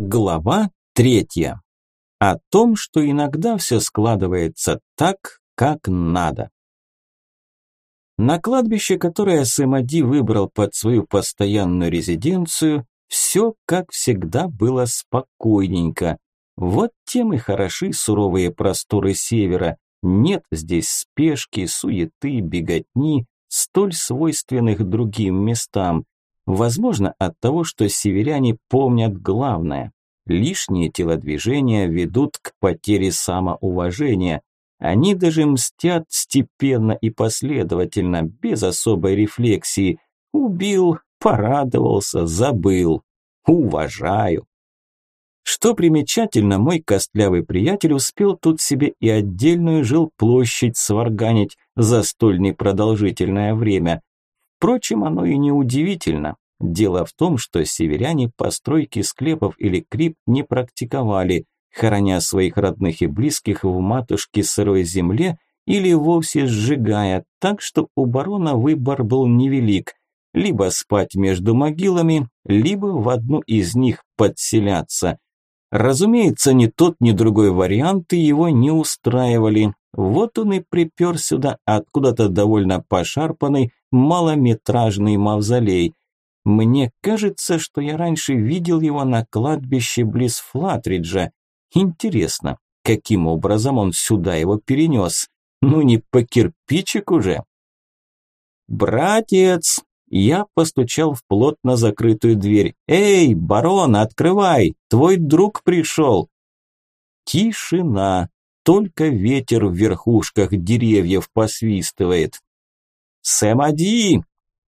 Глава третья. О том, что иногда все складывается так, как надо. На кладбище, которое Сэмади выбрал под свою постоянную резиденцию, все, как всегда, было спокойненько. Вот тем и хороши суровые просторы севера. Нет здесь спешки, суеты, беготни, столь свойственных другим местам. Возможно, от того, что северяне помнят главное. Лишние телодвижения ведут к потере самоуважения. Они даже мстят степенно и последовательно, без особой рефлексии. Убил, порадовался, забыл. Уважаю. Что примечательно, мой костлявый приятель успел тут себе и отдельную жилплощадь сварганить за столь непродолжительное время. Впрочем, оно и не удивительно. Дело в том, что северяне постройки склепов или крип не практиковали, хороня своих родных и близких в матушке сырой земле или вовсе сжигая, так что у барона выбор был невелик – либо спать между могилами, либо в одну из них подселяться. Разумеется, ни тот, ни другой варианты его не устраивали. Вот он и припер сюда откуда-то довольно пошарпанный малометражный мавзолей. Мне кажется, что я раньше видел его на кладбище близ Флатриджа. Интересно, каким образом он сюда его перенес? Ну не по кирпичику же. «Братец!» Я постучал в плотно закрытую дверь. «Эй, барон, открывай! Твой друг пришел!» Тишина. Только ветер в верхушках деревьев посвистывает. «Сэмади!»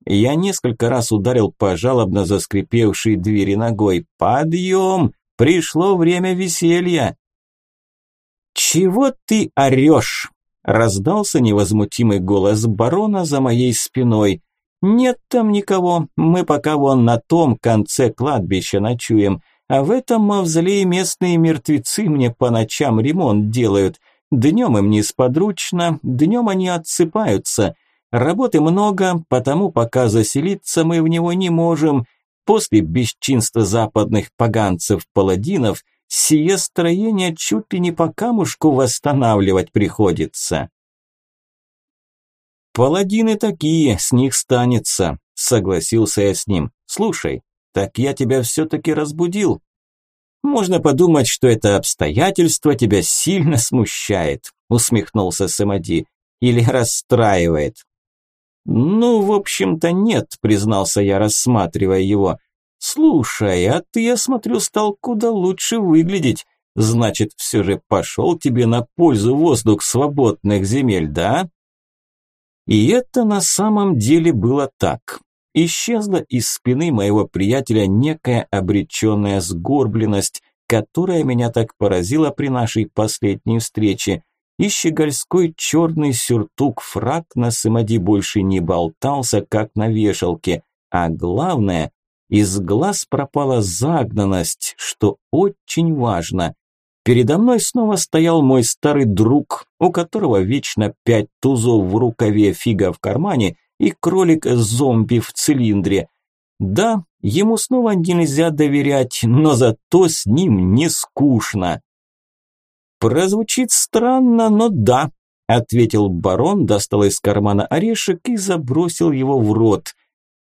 Я несколько раз ударил по жалобно заскрипевшей двери ногой. «Подъем! Пришло время веселья!» «Чего ты орешь?» Раздался невозмутимый голос барона за моей спиной. «Нет там никого, мы пока вон на том конце кладбища ночуем, а в этом мавзолее местные мертвецы мне по ночам ремонт делают. Днем им несподручно, днем они отсыпаются. Работы много, потому пока заселиться мы в него не можем. После бесчинства западных поганцев-паладинов сие строение чуть ли не по камушку восстанавливать приходится». «Паладины такие, с них станется», – согласился я с ним. «Слушай, так я тебя все-таки разбудил. Можно подумать, что это обстоятельство тебя сильно смущает», – усмехнулся Самади. «Или расстраивает». «Ну, в общем-то, нет», – признался я, рассматривая его. «Слушай, а ты, я смотрю, стал куда лучше выглядеть. Значит, все же пошел тебе на пользу воздух свободных земель, да?» И это на самом деле было так. Исчезла из спины моего приятеля некая обреченная сгорбленность, которая меня так поразила при нашей последней встрече. И щегольской черный сюртук-фрак на Сымади больше не болтался, как на вешалке. А главное, из глаз пропала загнанность, что очень важно. Передо мной снова стоял мой старый друг, у которого вечно пять тузов в рукаве, фига в кармане и кролик-зомби в цилиндре. Да, ему снова нельзя доверять, но зато с ним не скучно. Прозвучит странно, но да, ответил барон, достал из кармана орешек и забросил его в рот.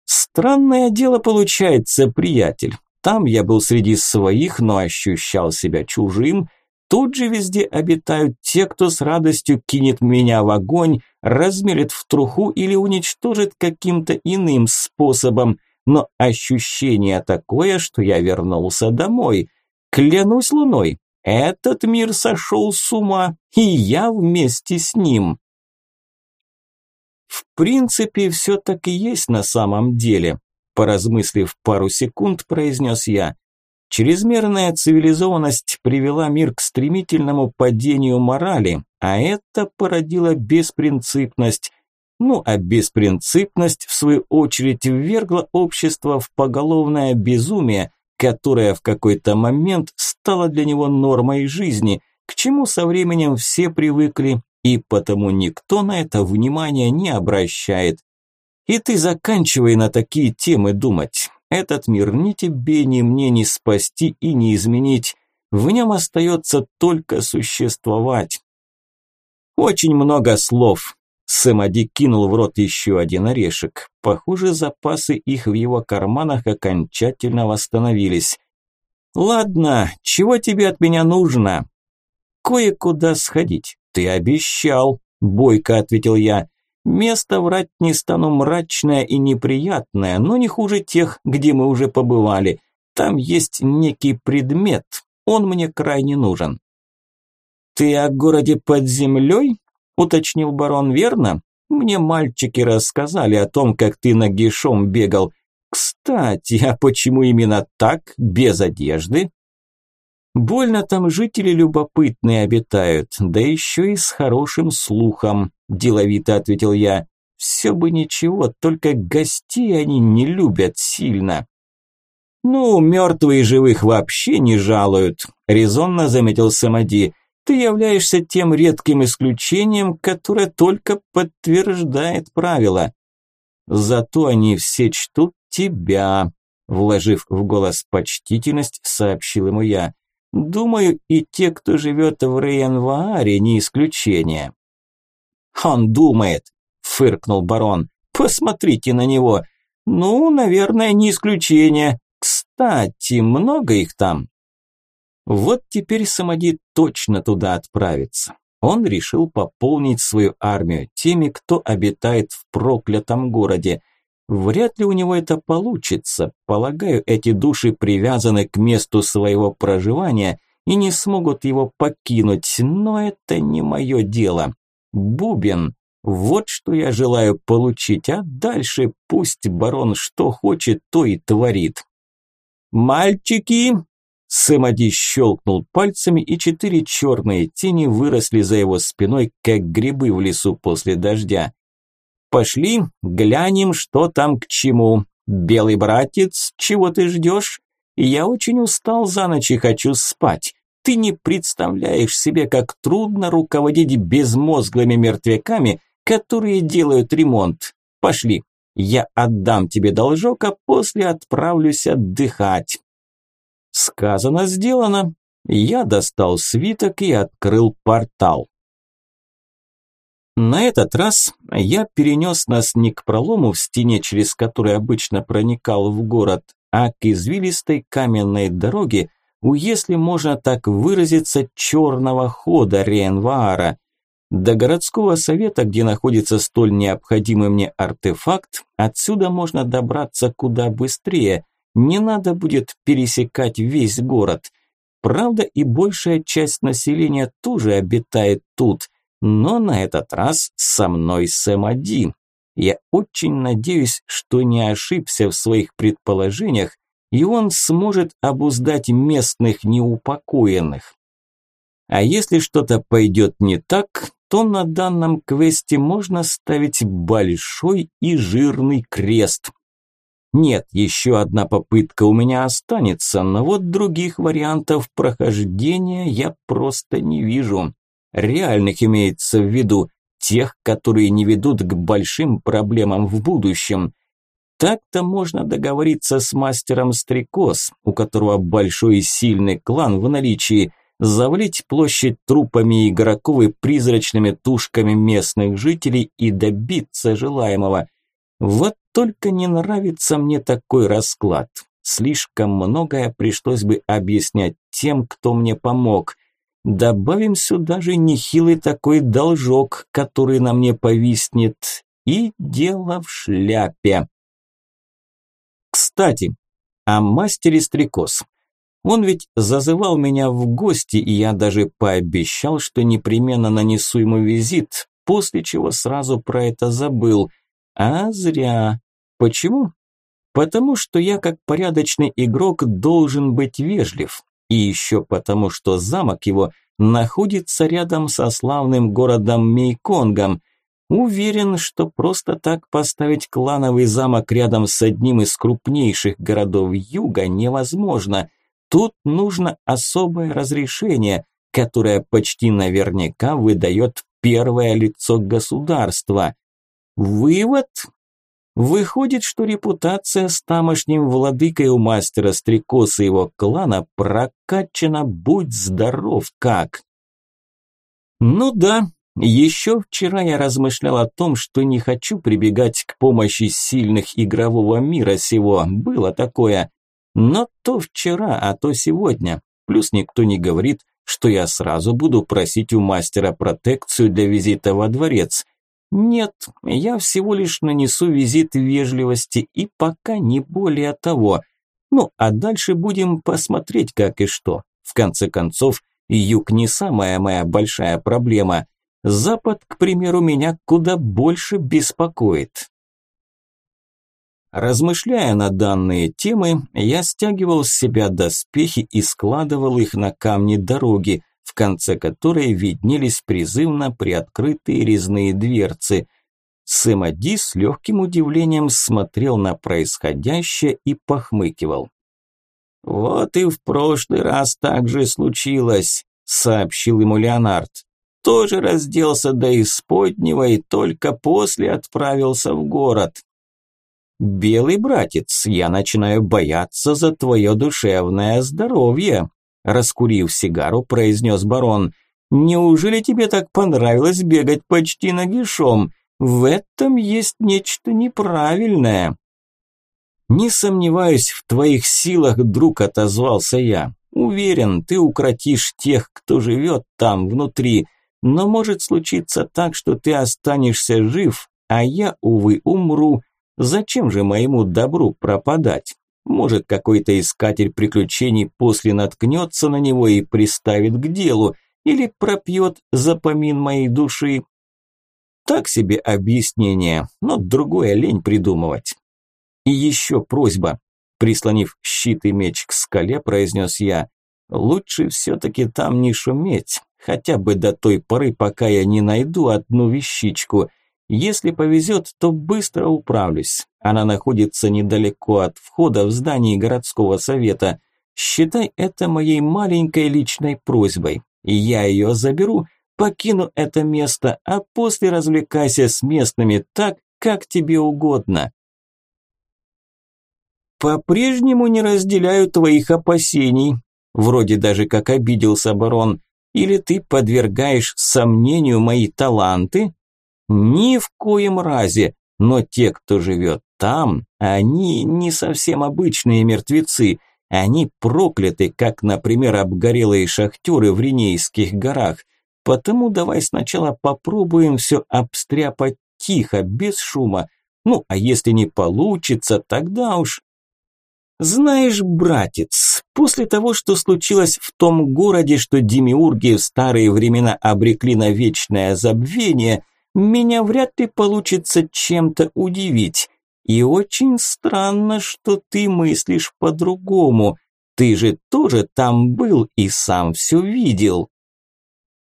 Странное дело получается, приятель. Там я был среди своих, но ощущал себя чужим. Тут же везде обитают те, кто с радостью кинет меня в огонь, размелет в труху или уничтожит каким-то иным способом. Но ощущение такое, что я вернулся домой. Клянусь луной, этот мир сошел с ума, и я вместе с ним. В принципе, все так и есть на самом деле. Поразмыслив пару секунд, произнес я. Чрезмерная цивилизованность привела мир к стремительному падению морали, а это породило беспринципность. Ну а беспринципность, в свою очередь, ввергла общество в поголовное безумие, которое в какой-то момент стало для него нормой жизни, к чему со временем все привыкли, и потому никто на это внимания не обращает. И ты заканчивай на такие темы думать. этот мир ни тебе, ни мне не спасти и не изменить. В нем остается только существовать. Очень много слов. Сэмади кинул в рот еще один орешек. Похоже, запасы их в его карманах окончательно восстановились. «Ладно, чего тебе от меня нужно?» «Кое-куда сходить. Ты обещал», – бойко ответил я. «Место врать не стану мрачное и неприятное, но не хуже тех, где мы уже побывали. Там есть некий предмет, он мне крайне нужен». «Ты о городе под землей?» – уточнил барон, верно? «Мне мальчики рассказали о том, как ты нагишом бегал. Кстати, а почему именно так, без одежды?» Больно там жители любопытные обитают, да еще и с хорошим слухом, деловито ответил я. Все бы ничего, только гостей они не любят сильно. Ну, мертвые живых вообще не жалуют, резонно заметил Самади. Ты являешься тем редким исключением, которое только подтверждает правило. Зато они все чтут тебя, вложив в голос почтительность, сообщил ему я. Думаю, и те, кто живет в Рейнвааре, не исключение. Он думает, фыркнул барон. Посмотрите на него. Ну, наверное, не исключение. Кстати, много их там. Вот теперь Самоди точно туда отправится. Он решил пополнить свою армию теми, кто обитает в проклятом городе. Вряд ли у него это получится. Полагаю, эти души привязаны к месту своего проживания и не смогут его покинуть, но это не мое дело. Бубен, вот что я желаю получить, а дальше пусть барон что хочет, то и творит. «Мальчики!» Сэмади щелкнул пальцами, и четыре черные тени выросли за его спиной, как грибы в лесу после дождя. Пошли, глянем, что там к чему. Белый братец, чего ты ждешь? Я очень устал за ночь и хочу спать. Ты не представляешь себе, как трудно руководить безмозглыми мертвяками, которые делают ремонт. Пошли, я отдам тебе должок, а после отправлюсь отдыхать. Сказано, сделано. Я достал свиток и открыл портал. На этот раз я перенес нас не к пролому в стене, через который обычно проникал в город, а к извилистой каменной дороге, у, если можно так выразиться, черного хода Ренваара. До городского совета, где находится столь необходимый мне артефакт, отсюда можно добраться куда быстрее. Не надо будет пересекать весь город. Правда, и большая часть населения тоже обитает тут – но на этот раз со мной Сэм один. Я очень надеюсь, что не ошибся в своих предположениях, и он сможет обуздать местных неупокоенных. А если что-то пойдет не так, то на данном квесте можно ставить большой и жирный крест. Нет, еще одна попытка у меня останется, но вот других вариантов прохождения я просто не вижу. Реальных имеется в виду, тех, которые не ведут к большим проблемам в будущем. Так-то можно договориться с мастером Стрекоз, у которого большой и сильный клан в наличии, завалить площадь трупами игроков и призрачными тушками местных жителей и добиться желаемого. Вот только не нравится мне такой расклад. Слишком многое пришлось бы объяснять тем, кто мне помог – Добавим сюда же нехилый такой должок, который на мне повиснет, и дело в шляпе. Кстати, о мастере Стрекоз. Он ведь зазывал меня в гости, и я даже пообещал, что непременно нанесу ему визит, после чего сразу про это забыл. А зря. Почему? Потому что я, как порядочный игрок, должен быть вежлив. И еще потому, что замок его находится рядом со славным городом Мейконгом. Уверен, что просто так поставить клановый замок рядом с одним из крупнейших городов юга невозможно. Тут нужно особое разрешение, которое почти наверняка выдает первое лицо государства. Вывод? Выходит, что репутация с тамошним владыкой у мастера Стрекоса и его клана прокачана будь здоров как. Ну да, еще вчера я размышлял о том, что не хочу прибегать к помощи сильных игрового мира сего, было такое. Но то вчера, а то сегодня. Плюс никто не говорит, что я сразу буду просить у мастера протекцию для визита во дворец – нет, я всего лишь нанесу визит вежливости и пока не более того. Ну, а дальше будем посмотреть как и что. В конце концов, юг не самая моя большая проблема. Запад, к примеру, меня куда больше беспокоит. Размышляя на данные темы, я стягивал с себя доспехи и складывал их на камни дороги, в конце которой виднелись призывно приоткрытые резные дверцы. Сэмади с легким удивлением смотрел на происходящее и похмыкивал. «Вот и в прошлый раз так же случилось», – сообщил ему Леонард. «Тоже разделся до исподнего и только после отправился в город». «Белый братец, я начинаю бояться за твое душевное здоровье», раскурив сигару, произнес барон. «Неужели тебе так понравилось бегать почти нагишом? В этом есть нечто неправильное». «Не сомневаюсь в твоих силах, друг», – отозвался я. «Уверен, ты укротишь тех, кто живет там, внутри. Но может случиться так, что ты останешься жив, а я, увы, умру. Зачем же моему добру пропадать?» Может, какой-то искатель приключений после наткнется на него и приставит к делу, или пропьет запомин моей души. Так себе объяснение, но другое лень придумывать. И еще просьба. Прислонив щит и меч к скале, произнес я. Лучше все-таки там не шуметь, хотя бы до той поры, пока я не найду одну вещичку. Если повезет, то быстро управлюсь. Она находится недалеко от входа в здание городского совета. Считай это моей маленькой личной просьбой. И я ее заберу, покину это место, а после развлекайся с местными так, как тебе угодно. По-прежнему не разделяю твоих опасений. Вроде даже как обиделся барон. Или ты подвергаешь сомнению мои таланты? Ни в коем разе, но те, кто живет там, они не совсем обычные мертвецы, они прокляты, как, например, обгорелые шахтеры в Ринейских горах. Потому давай сначала попробуем все обстряпать тихо, без шума. Ну, а если не получится, тогда уж... Знаешь, братец, после того, что случилось в том городе, что демиурги в старые времена обрекли на вечное забвение – меня вряд ли получится чем-то удивить. И очень странно, что ты мыслишь по-другому. Ты же тоже там был и сам все видел.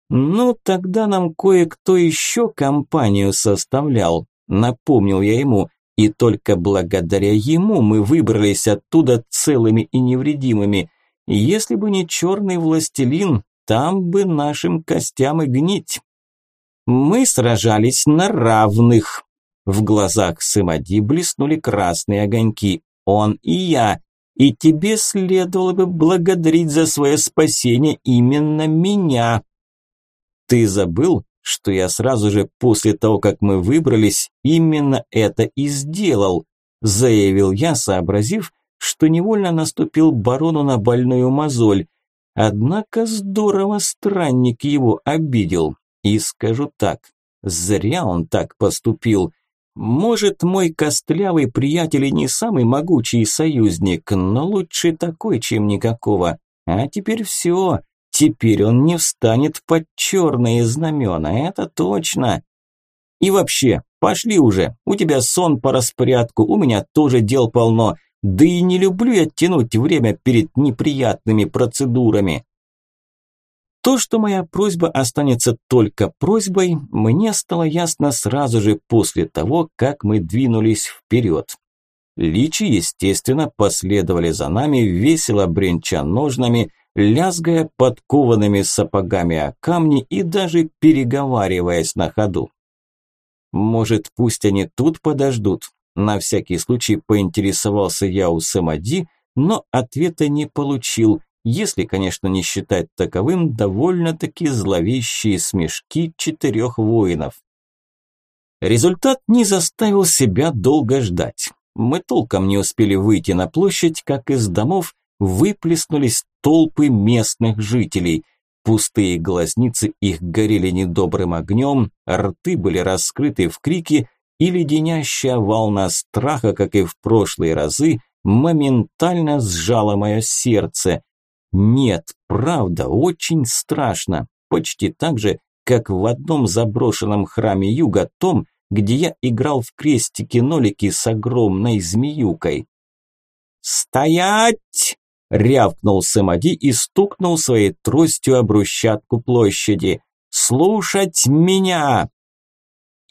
Ну, тогда нам кое-кто еще компанию составлял, напомнил я ему, и только благодаря ему мы выбрались оттуда целыми и невредимыми. Если бы не черный властелин, там бы нашим костям и гнить. Мы сражались на равных. В глазах Сымади блеснули красные огоньки. Он и я. И тебе следовало бы благодарить за свое спасение именно меня. Ты забыл, что я сразу же после того, как мы выбрались, именно это и сделал, заявил я, сообразив, что невольно наступил барону на больную мозоль. Однако здорово странник его обидел. И скажу так, зря он так поступил. Может, мой костлявый приятель и не самый могучий союзник, но лучше такой, чем никакого. А теперь все, теперь он не встанет под черные знамена, это точно. И вообще, пошли уже, у тебя сон по распорядку, у меня тоже дел полно, да и не люблю я тянуть время перед неприятными процедурами. То, что моя просьба останется только просьбой, мне стало ясно сразу же после того, как мы двинулись вперед. Личи, естественно, последовали за нами, весело бренча ножнами, лязгая подкованными сапогами о камни и даже переговариваясь на ходу. Может, пусть они тут подождут? На всякий случай поинтересовался я у Самади, но ответа не получил, если, конечно, не считать таковым довольно-таки зловещие смешки четырех воинов. Результат не заставил себя долго ждать. Мы толком не успели выйти на площадь, как из домов выплеснулись толпы местных жителей. Пустые глазницы их горели недобрым огнем, рты были раскрыты в крике, и леденящая волна страха, как и в прошлые разы, моментально сжала мое сердце. Нет, правда, очень страшно. Почти так же, как в одном заброшенном храме юга, том, где я играл в крестики-нолики с огромной змеюкой. «Стоять!» – рявкнул Сэмади и стукнул своей тростью об брусчатку площади. «Слушать меня!»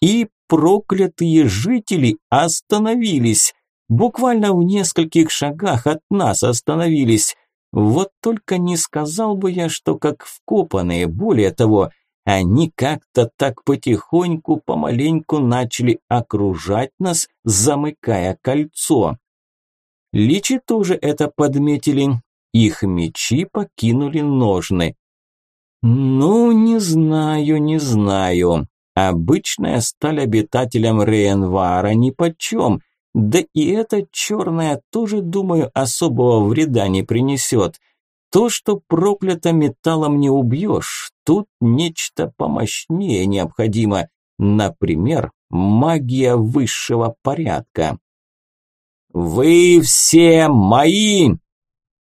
И проклятые жители остановились. Буквально в нескольких шагах от нас остановились. Вот только не сказал бы я, что как вкопанные, более того, они как-то так потихоньку, помаленьку начали окружать нас, замыкая кольцо. Личи тоже это подметили. Их мечи покинули ножны. Ну, не знаю, не знаю. Обычная сталь обитателям Рейнвара нипочем, да и эта черная тоже, думаю, особого вреда не принесет. То, что проклято металлом не убьешь, тут нечто помощнее необходимо. Например, магия высшего порядка. «Вы все мои!»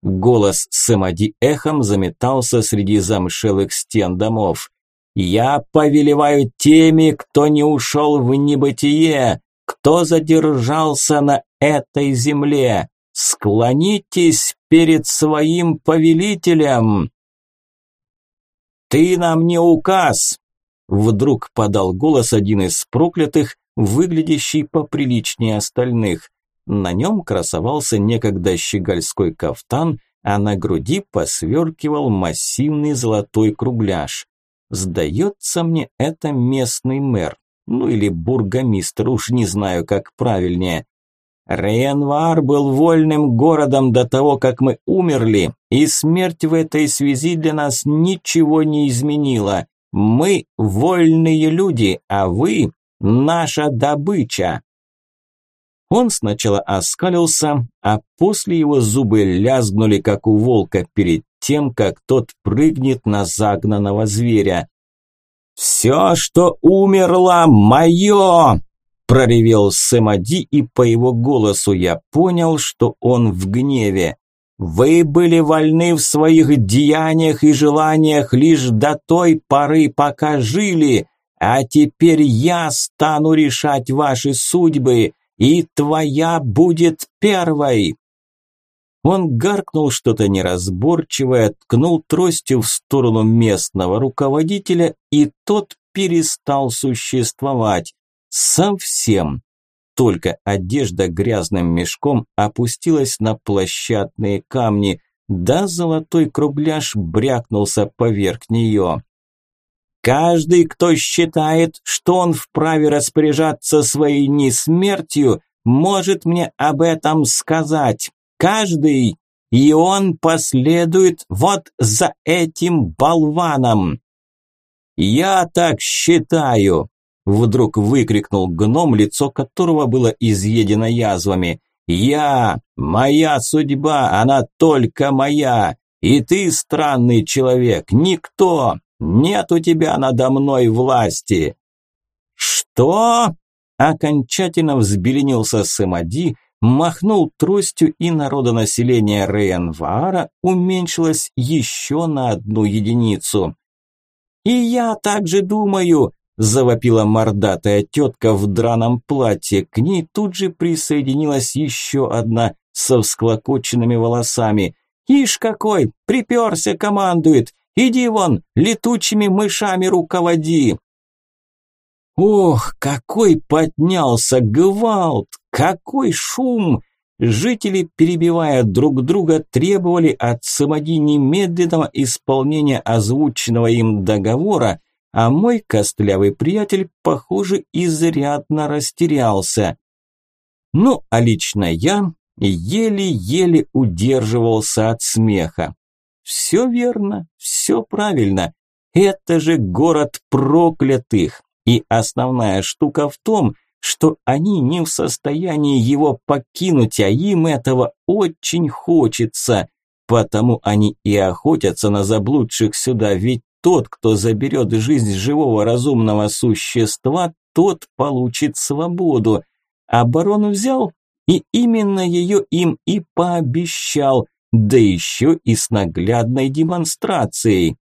Голос Сэмади эхом заметался среди замшелых стен домов. Я повелеваю теми, кто не ушел в небытие, кто задержался на этой земле. Склонитесь перед своим повелителем. Ты нам не указ, вдруг подал голос один из проклятых, выглядящий поприличнее остальных. На нем красовался некогда щегольской кафтан, а на груди посверкивал массивный золотой кругляш. Сдается мне, это местный мэр. Ну или бургомистр, уж не знаю, как правильнее. Рейнвар был вольным городом до того, как мы умерли, и смерть в этой связи для нас ничего не изменила. Мы вольные люди, а вы – наша добыча. Он сначала оскалился, а после его зубы лязгнули, как у волка, перед тем, как тот прыгнет на загнанного зверя. «Все, что умерло, мое!» проревел Сэмади, и по его голосу я понял, что он в гневе. «Вы были вольны в своих деяниях и желаниях лишь до той поры, пока жили, а теперь я стану решать ваши судьбы, и твоя будет первой!» Он гаркнул что-то неразборчивое, ткнул тростью в сторону местного руководителя, и тот перестал существовать. Совсем. Только одежда грязным мешком опустилась на площадные камни, да золотой кругляш брякнулся поверх нее. Каждый, кто считает, что он вправе распоряжаться своей несмертью, может мне об этом сказать каждый, и он последует вот за этим болваном. Я так считаю, вдруг выкрикнул гном, лицо которого было изъедено язвами. Я, моя судьба, она только моя. И ты, странный человек, никто. Нет у тебя надо мной власти. Что? Окончательно взбеленился Самади, махнул тростью, и народонаселение Рейнвара уменьшилось еще на одну единицу. «И я также думаю», – завопила мордатая тетка в драном платье. К ней тут же присоединилась еще одна со всклокоченными волосами. «Ишь какой! Приперся, командует! Иди вон, летучими мышами руководи!» Ох, какой поднялся гвалт, какой шум! Жители, перебивая друг друга, требовали от Самади немедленного исполнения озвученного им договора, а мой костлявый приятель, похоже, изрядно растерялся. Ну, а лично я еле-еле удерживался от смеха. Все верно, все правильно. Это же город проклятых. И основная штука в том, что они не в состоянии его покинуть, а им этого очень хочется. Потому они и охотятся на заблудших сюда, ведь тот, кто заберет жизнь живого разумного существа, тот получит свободу. А барон взял и именно ее им и пообещал, да еще и с наглядной демонстрацией.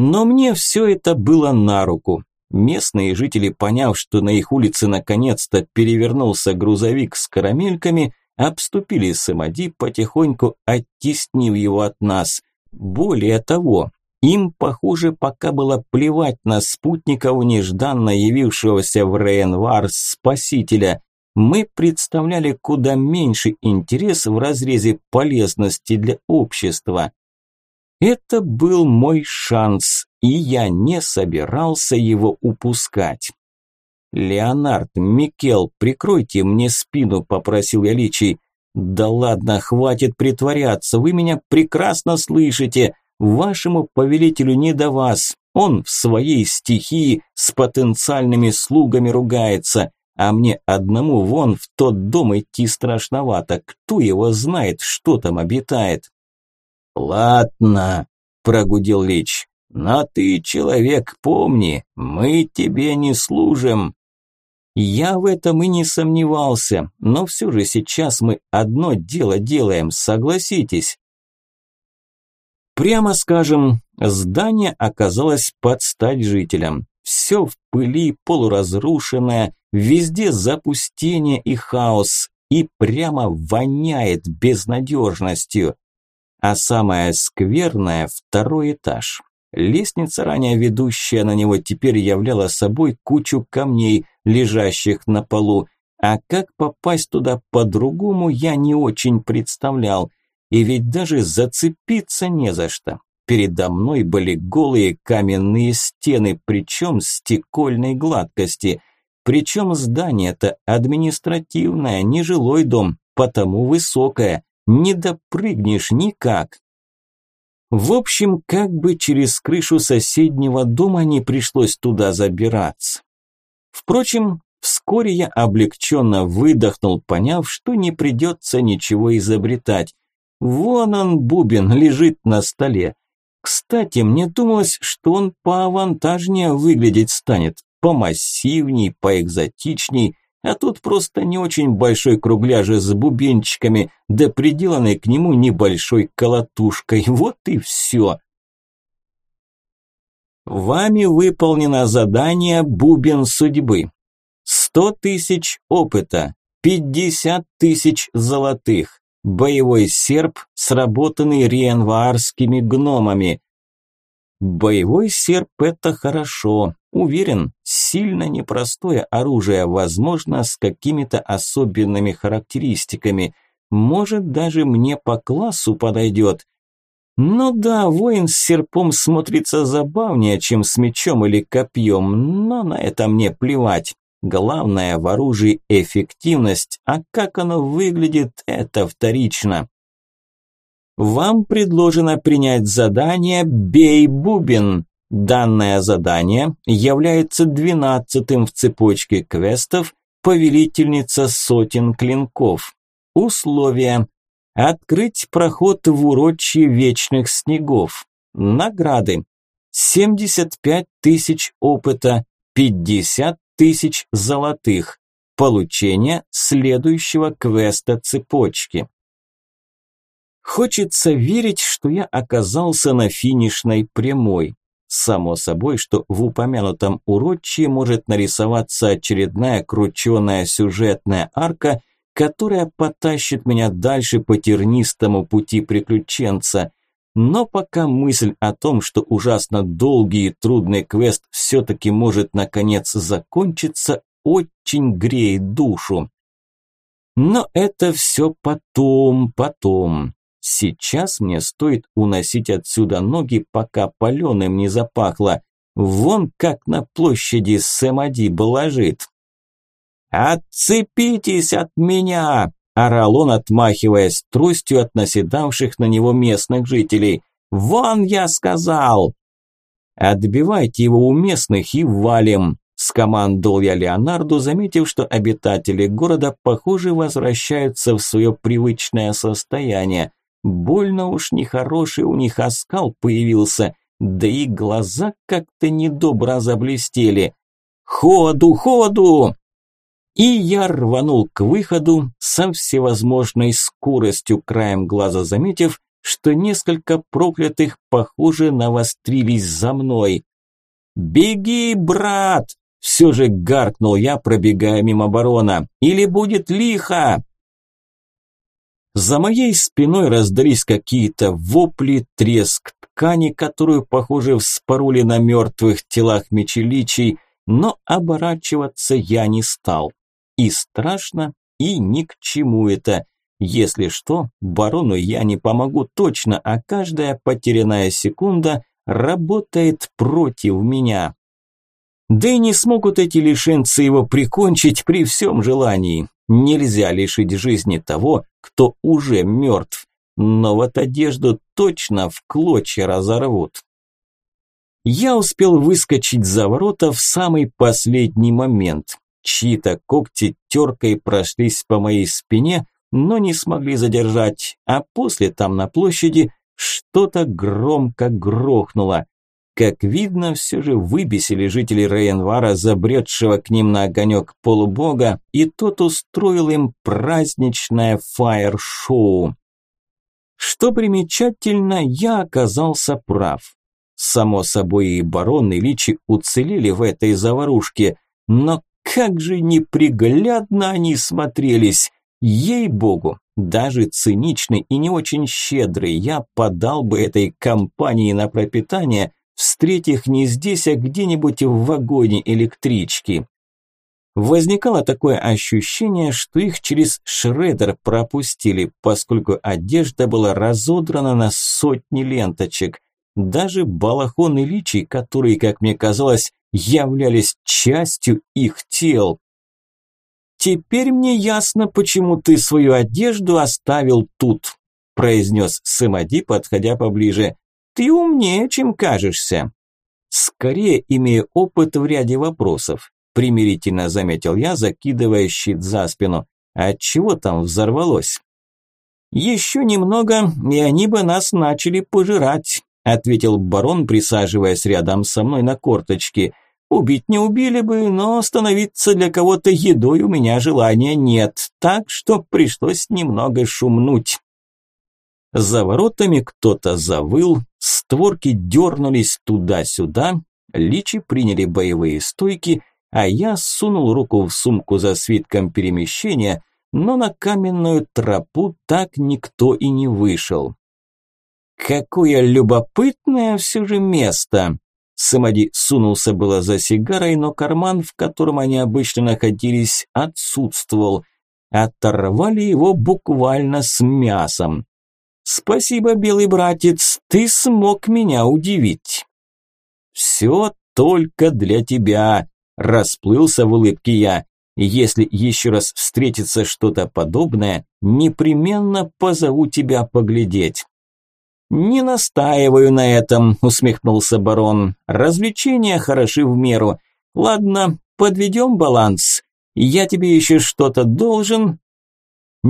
Но мне все это было на руку. Местные жители, поняв, что на их улице наконец-то перевернулся грузовик с карамельками, обступили Самади, потихоньку оттеснив его от нас. Более того, им, похоже, пока было плевать на спутников нежданно явившегося в Рейнвар спасителя. Мы представляли куда меньше интерес в разрезе полезности для общества. Это был мой шанс, и я не собирался его упускать. «Леонард, Микел, прикройте мне спину», – попросил я Личий. «Да ладно, хватит притворяться, вы меня прекрасно слышите. Вашему повелителю не до вас. Он в своей стихии с потенциальными слугами ругается, а мне одному вон в тот дом идти страшновато. Кто его знает, что там обитает?» «Ладно», – прогудел Лич. «Но ты, человек, помни, мы тебе не служим». Я в этом и не сомневался, но все же сейчас мы одно дело делаем, согласитесь. Прямо скажем, здание оказалось под стать жителям. Все в пыли, полуразрушенное, везде запустение и хаос, и прямо воняет безнадежностью. А самое скверное – второй этаж. Лестница, ранее ведущая на него, теперь являла собой кучу камней, лежащих на полу, а как попасть туда по-другому я не очень представлял. И ведь даже зацепиться не за что. Передо мной были голые каменные стены, причем стекольной гладкости. Причем здание-то административное, не жилой дом, потому высокое. Не допрыгнешь никак. В общем, как бы через крышу соседнего дома не пришлось туда забираться. Впрочем, вскоре я облегченно выдохнул, поняв, что не придется ничего изобретать. Вон он, бубен, лежит на столе. Кстати, мне думалось, что он поавантажнее выглядеть станет, помассивней, поэкзотичней, а тут просто не очень большой кругляж с бубенчиками, да приделанный к нему небольшой колотушкой. Вот и все. Вами выполнено задание «Бубен судьбы». 100 тысяч опыта, 50 тысяч золотых, боевой серп, сработанный риенваарскими гномами. Боевой серп – это хорошо. Уверен, сильно непростое оружие, возможно, с какими-то особенными характеристиками. Может, даже мне по классу подойдет – ну да, воин с серпом смотрится забавнее, чем с мечом или копьем, но на это мне плевать. Главное в оружии эффективность, а как оно выглядит, это вторично. Вам предложено принять задание «Бей бубен». Данное задание является двенадцатым в цепочке квестов «Повелительница сотен клинков». Условия. Открыть проход в урочье вечных снегов. Награды. 75 тысяч опыта, 50 тысяч золотых. Получение следующего квеста цепочки. Хочется верить, что я оказался на финишной прямой. Само собой, что в упомянутом урочье может нарисоваться очередная крученая сюжетная арка, которая потащит меня дальше по тернистому пути приключенца. Но пока мысль о том, что ужасно долгий и трудный квест все-таки может наконец закончиться, очень греет душу. Но это все потом, потом. Сейчас мне стоит уносить отсюда ноги, пока паленым не запахло. Вон как на площади Сэмадиба ложит. «Отцепитесь от меня!» – орал он, отмахиваясь тростью от наседавших на него местных жителей. «Вон, я сказал!» «Отбивайте его у местных и валим!» – скомандовал я Леонарду, заметив, что обитатели города, похоже, возвращаются в свое привычное состояние. Больно уж нехороший у них оскал появился, да и глаза как-то недобро заблестели. «Ходу, ходу!» И я рванул к выходу со всевозможной скоростью, краем глаза заметив, что несколько проклятых, похоже, навострились за мной. «Беги, брат!» – все же гаркнул я, пробегая мимо барона. «Или будет лихо!» За моей спиной раздались какие-то вопли, треск ткани, которую, похоже, вспороли на мертвых телах мечеличей, но оборачиваться я не стал. И страшно, и ни к чему это. Если что, барону я не помогу точно, а каждая потерянная секунда работает против меня. Да и не смогут эти лишенцы его прикончить при всем желании. Нельзя лишить жизни того, кто уже мертв. Но вот одежду точно в клочья разорвут. Я успел выскочить за ворота в самый последний момент. Чьи-то когти теркой прошлись по моей спине, но не смогли задержать, а после там на площади что-то громко грохнуло. Как видно, все же выбесили жители Рейнвара, забредшего к ним на огонек полубога, и тот устроил им праздничное фаер-шоу. Что примечательно, я оказался прав. Само собой и барон, и личи уцелели в этой заварушке, но как же неприглядно они смотрелись. Ей-богу, даже циничный и не очень щедрый я подал бы этой компании на пропитание, встретив не здесь, а где-нибудь в вагоне электрички. Возникало такое ощущение, что их через шредер пропустили, поскольку одежда была разодрана на сотни ленточек. Даже балахон и личий, которые, как мне казалось, являлись частью их тел. «Теперь мне ясно, почему ты свою одежду оставил тут», произнес Сымади, подходя поближе. «Ты умнее, чем кажешься». «Скорее имею опыт в ряде вопросов», примирительно заметил я, закидывая щит за спину. «Отчего там взорвалось?» «Еще немного, и они бы нас начали пожирать», ответил барон, присаживаясь рядом со мной на корточки – Убить не убили бы, но становиться для кого-то едой у меня желания нет, так что пришлось немного шумнуть. За воротами кто-то завыл, створки дернулись туда-сюда, личи приняли боевые стойки, а я сунул руку в сумку за свитком перемещения, но на каменную тропу так никто и не вышел. Какое любопытное все же место! Самади сунулся было за сигарой, но карман, в котором они обычно находились, отсутствовал. Оторвали его буквально с мясом. «Спасибо, белый братец, ты смог меня удивить». «Все только для тебя», – расплылся в улыбке я. «Если еще раз встретится что-то подобное, непременно позову тебя поглядеть». «Не настаиваю на этом», – усмехнулся барон. «Развлечения хороши в меру. Ладно, подведем баланс. Я тебе еще что-то должен?»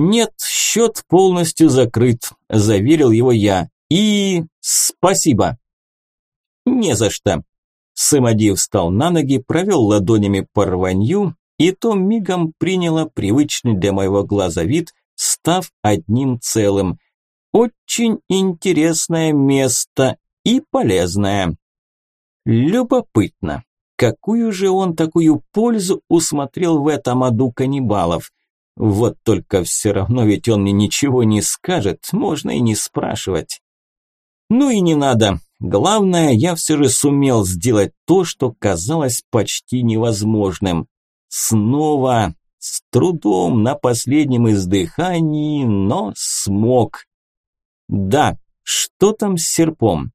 «Нет, счет полностью закрыт», – заверил его я. «И спасибо». «Не за что». Сымади встал на ноги, провел ладонями по рванью, и то мигом приняло привычный для моего глаза вид, став одним целым – очень интересное место и полезное. Любопытно, какую же он такую пользу усмотрел в этом аду каннибалов? Вот только все равно ведь он мне ничего не скажет, можно и не спрашивать. Ну и не надо. Главное, я все же сумел сделать то, что казалось почти невозможным. Снова, с трудом, на последнем издыхании, но смог. Да, что там с серпом?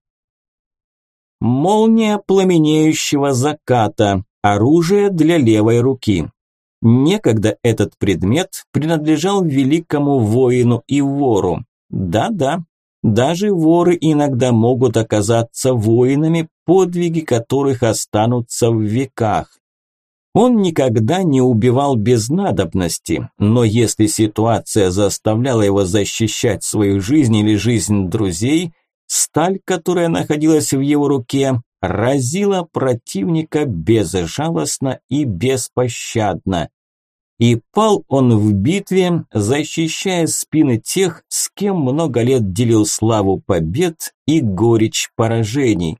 Молния пламенеющего заката. Оружие для левой руки. Некогда этот предмет принадлежал великому воину и вору. Да-да, даже воры иногда могут оказаться воинами, подвиги которых останутся в веках. Он никогда не убивал без надобности, но если ситуация заставляла его защищать свою жизнь или жизнь друзей, сталь, которая находилась в его руке, разила противника безжалостно и беспощадно. И пал он в битве, защищая спины тех, с кем много лет делил славу побед и горечь поражений.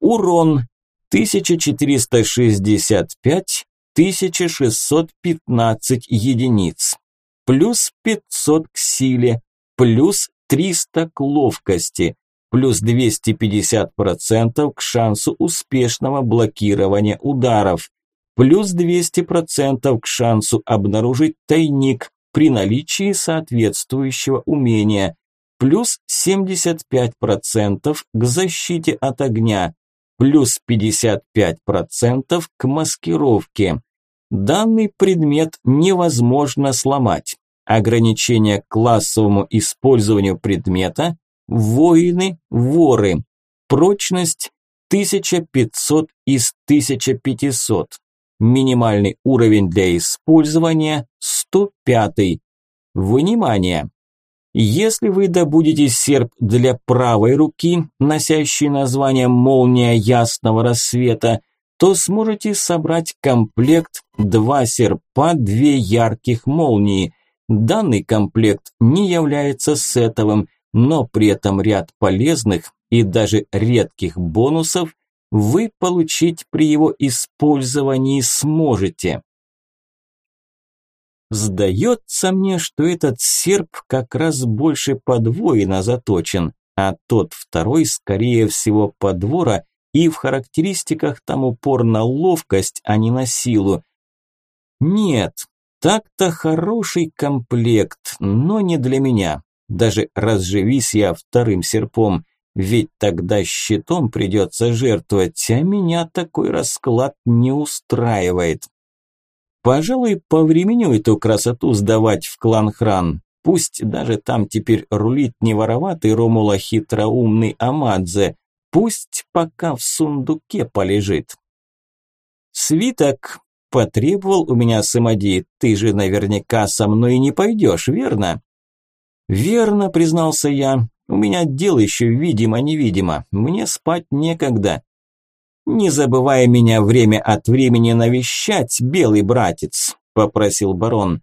Урон 1465-1615 единиц, плюс 500 к силе, плюс 300 к ловкости, плюс 250% к шансу успешного блокирования ударов, плюс 200% к шансу обнаружить тайник при наличии соответствующего умения, плюс 75% к защите от огня, плюс 55% к маскировке. Данный предмет невозможно сломать. Ограничение к классовому использованию предмета – воины, воры. Прочность 1500 из 1500. Минимальный уровень для использования 105. Внимание! Если вы добудете серп для правой руки, носящий название «Молния ясного рассвета», то сможете собрать комплект «Два серпа, две ярких молнии». Данный комплект не является сетовым, но при этом ряд полезных и даже редких бонусов вы получить при его использовании сможете. Сдается мне, что этот серп как раз больше подвоено заточен, а тот второй, скорее всего, подвора и в характеристиках там упор на ловкость, а не на силу. Нет, так-то хороший комплект, но не для меня. Даже разживись я вторым серпом, ведь тогда щитом придется жертвовать, а меня такой расклад не устраивает. Пожалуй, по времени эту красоту сдавать в клан Хран. Пусть даже там теперь рулит не вороватый Ромула хитроумный Амадзе. Пусть пока в сундуке полежит. Свиток потребовал у меня Самоди. Ты же наверняка со мной не пойдешь, верно? Верно, признался я. У меня дел еще видимо-невидимо. Мне спать некогда. «Не забывай меня время от времени навещать, белый братец», – попросил барон.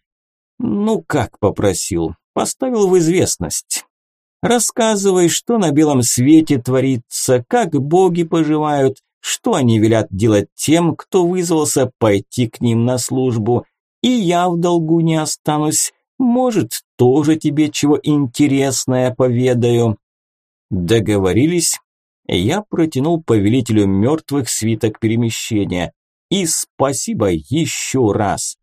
«Ну как попросил? Поставил в известность. Рассказывай, что на белом свете творится, как боги поживают, что они велят делать тем, кто вызвался пойти к ним на службу. И я в долгу не останусь. Может, тоже тебе чего интересное поведаю». Договорились, я протянул повелителю мертвых свиток перемещения. И спасибо еще раз.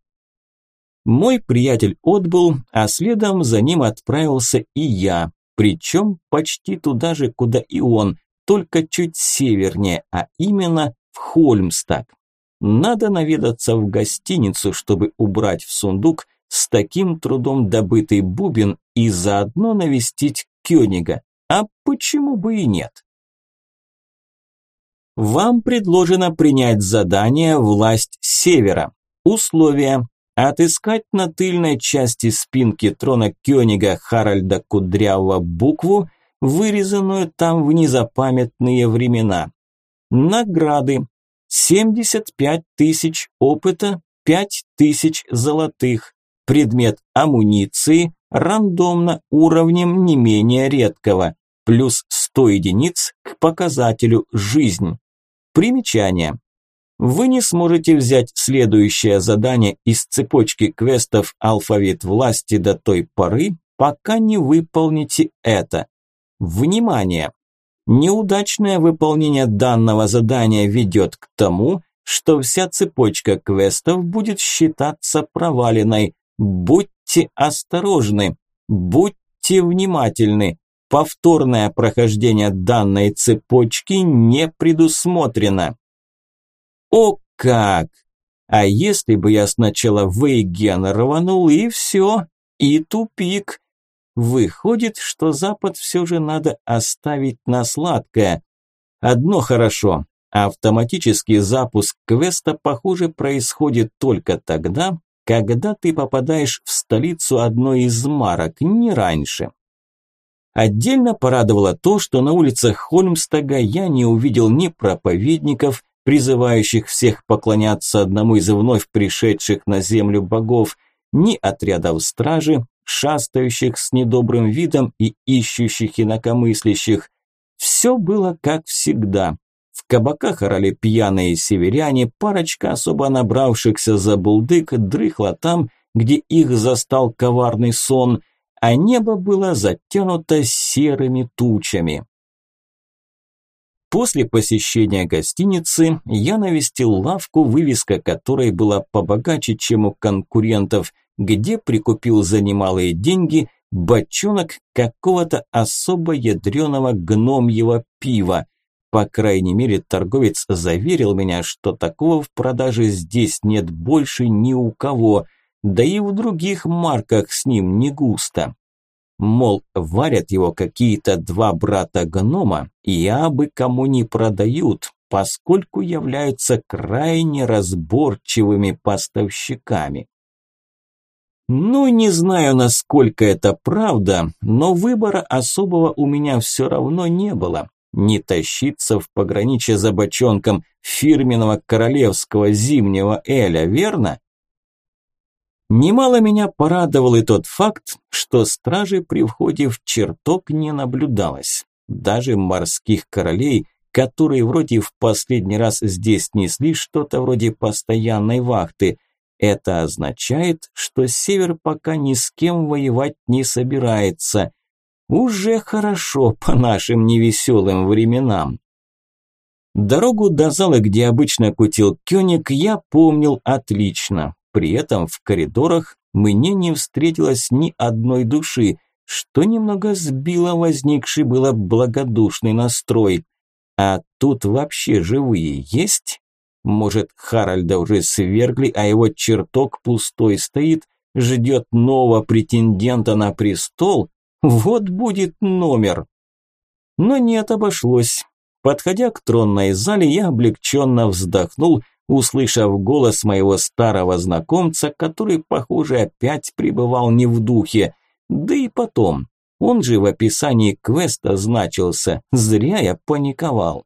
Мой приятель отбыл, а следом за ним отправился и я, причем почти туда же, куда и он, только чуть севернее, а именно в Хольмстаг. Надо наведаться в гостиницу, чтобы убрать в сундук с таким трудом добытый бубен и заодно навестить Кёнига. А почему бы и нет? Вам предложено принять задание «Власть Севера». Условия. Отыскать на тыльной части спинки трона Кёнига Харальда Кудрявого букву, вырезанную там в незапамятные времена. Награды. 75 тысяч опыта, 5 тысяч золотых. Предмет амуниции, рандомно уровнем не менее редкого, плюс 100 единиц к показателю «Жизнь». Примечание. Вы не сможете взять следующее задание из цепочки квестов «Алфавит власти» до той поры, пока не выполните это. Внимание! Неудачное выполнение данного задания ведет к тому, что вся цепочка квестов будет считаться проваленной. Будьте осторожны, будьте внимательны. Повторное прохождение данной цепочки не предусмотрено. О как! А если бы я сначала в Эйген рванул, и все, и тупик. Выходит, что Запад все же надо оставить на сладкое. Одно хорошо, автоматический запуск квеста, похоже, происходит только тогда, когда ты попадаешь в столицу одной из марок, не раньше. Отдельно порадовало то, что на улицах Хольмстага я не увидел ни проповедников, призывающих всех поклоняться одному из вновь пришедших на землю богов, ни отрядов стражи, шастающих с недобрым видом и ищущих инакомыслящих. Все было как всегда. В кабаках орали пьяные северяне, парочка особо набравшихся за булдык дрыхла там, где их застал коварный сон, а небо было затянуто серыми тучами. После посещения гостиницы я навестил лавку, вывеска которой была побогаче, чем у конкурентов, где прикупил за немалые деньги бочонок какого-то особо ядреного гномьего пива. По крайней мере, торговец заверил меня, что такого в продаже здесь нет больше ни у кого, да и в других марках с ним не густо. Мол, варят его какие-то два брата-гнома, и абы кому не продают, поскольку являются крайне разборчивыми поставщиками. Ну, не знаю, насколько это правда, но выбора особого у меня все равно не было. Не тащиться в пограничье за бочонком фирменного королевского зимнего эля, верно? Немало меня порадовал и тот факт, что стражи при входе в чертог не наблюдалось. Даже морских королей, которые вроде в последний раз здесь несли что-то вроде постоянной вахты. Это означает, что север пока ни с кем воевать не собирается. Уже хорошо по нашим невеселым временам. Дорогу до зала, где обычно кутил Кёник, я помнил отлично. При этом в коридорах мне не встретилось ни одной души, что немного сбило возникший было благодушный настрой. А тут вообще живые есть? Может, Харальда уже свергли, а его чертог пустой стоит, ждет нового претендента на престол? Вот будет номер. Но нет, обошлось. Подходя к тронной зале, я облегченно вздохнул услышав голос моего старого знакомца, который, похоже, опять пребывал не в духе. Да и потом, он же в описании квеста значился, зря я паниковал.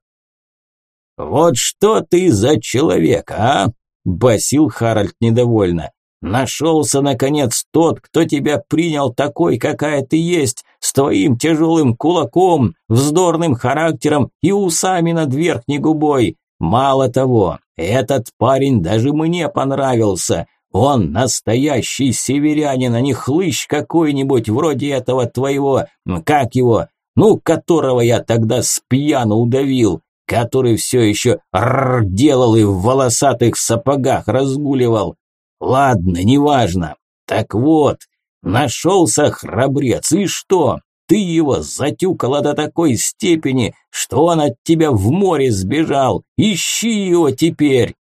«Вот что ты за человек, а?» – басил Харальд недовольно. «Нашелся, наконец, тот, кто тебя принял такой, какая ты есть, с твоим тяжелым кулаком, вздорным характером и усами над верхней губой. Мало того, этот парень даже мне понравился. Он настоящий северянин, а не хлыщ какой-нибудь вроде этого твоего, как его, ну, которого я тогда с пьяну удавил, который все еще рр делал и в волосатых сапогах разгуливал. Ладно, неважно. Так вот, нашелся храбрец, и что? Ты его затюкала до такой степени, что он от тебя в море сбежал. Ищи его теперь!»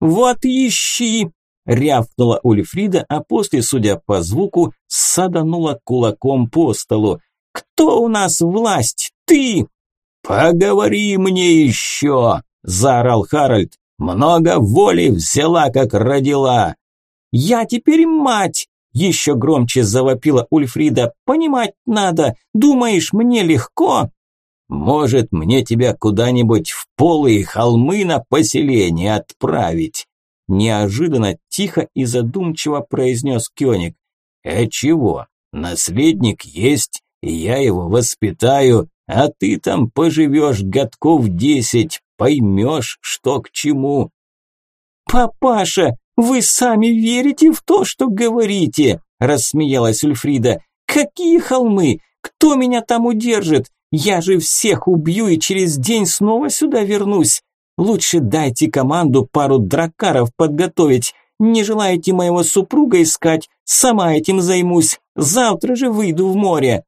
«Вот ищи!» – рявкнула Ульфрида, а после, судя по звуку, саданула кулаком по столу. «Кто у нас власть? Ты!» «Поговори мне еще!» – заорал Харальд. «Много воли взяла, как родила!» «Я теперь мать!» Еще громче завопила Ульфрида. «Понимать надо! Думаешь, мне легко?» «Может, мне тебя куда-нибудь в полые холмы на поселение отправить?» Неожиданно тихо и задумчиво произнес Кёник. «Э чего? Наследник есть, и я его воспитаю, а ты там поживешь годков десять, поймешь, что к чему». «Папаша, «Вы сами верите в то, что говорите?» – рассмеялась Ульфрида. «Какие холмы? Кто меня там удержит? Я же всех убью и через день снова сюда вернусь. Лучше дайте команду пару дракаров подготовить. Не желаете моего супруга искать? Сама этим займусь. Завтра же выйду в море».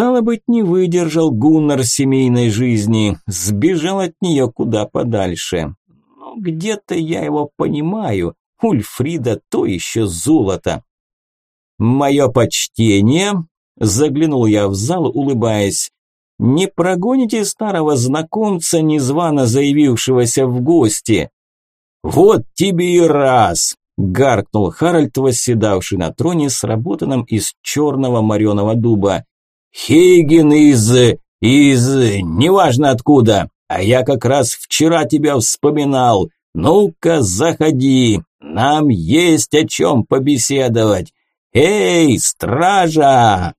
Стало быть, не выдержал Гуннар семейной жизни, сбежал от нее куда подальше где-то я его понимаю. Ульфрида то еще золото. Мое почтение, заглянул я в зал, улыбаясь. Не прогоните старого знакомца, незвано заявившегося в гости. Вот тебе и раз, гаркнул Харальд, восседавший на троне, сработанном из черного мореного дуба. Хейген из... из... неважно откуда, а я как раз вчера тебя вспоминал. Ну-ка, заходи, нам есть о чем побеседовать. Эй, стража!»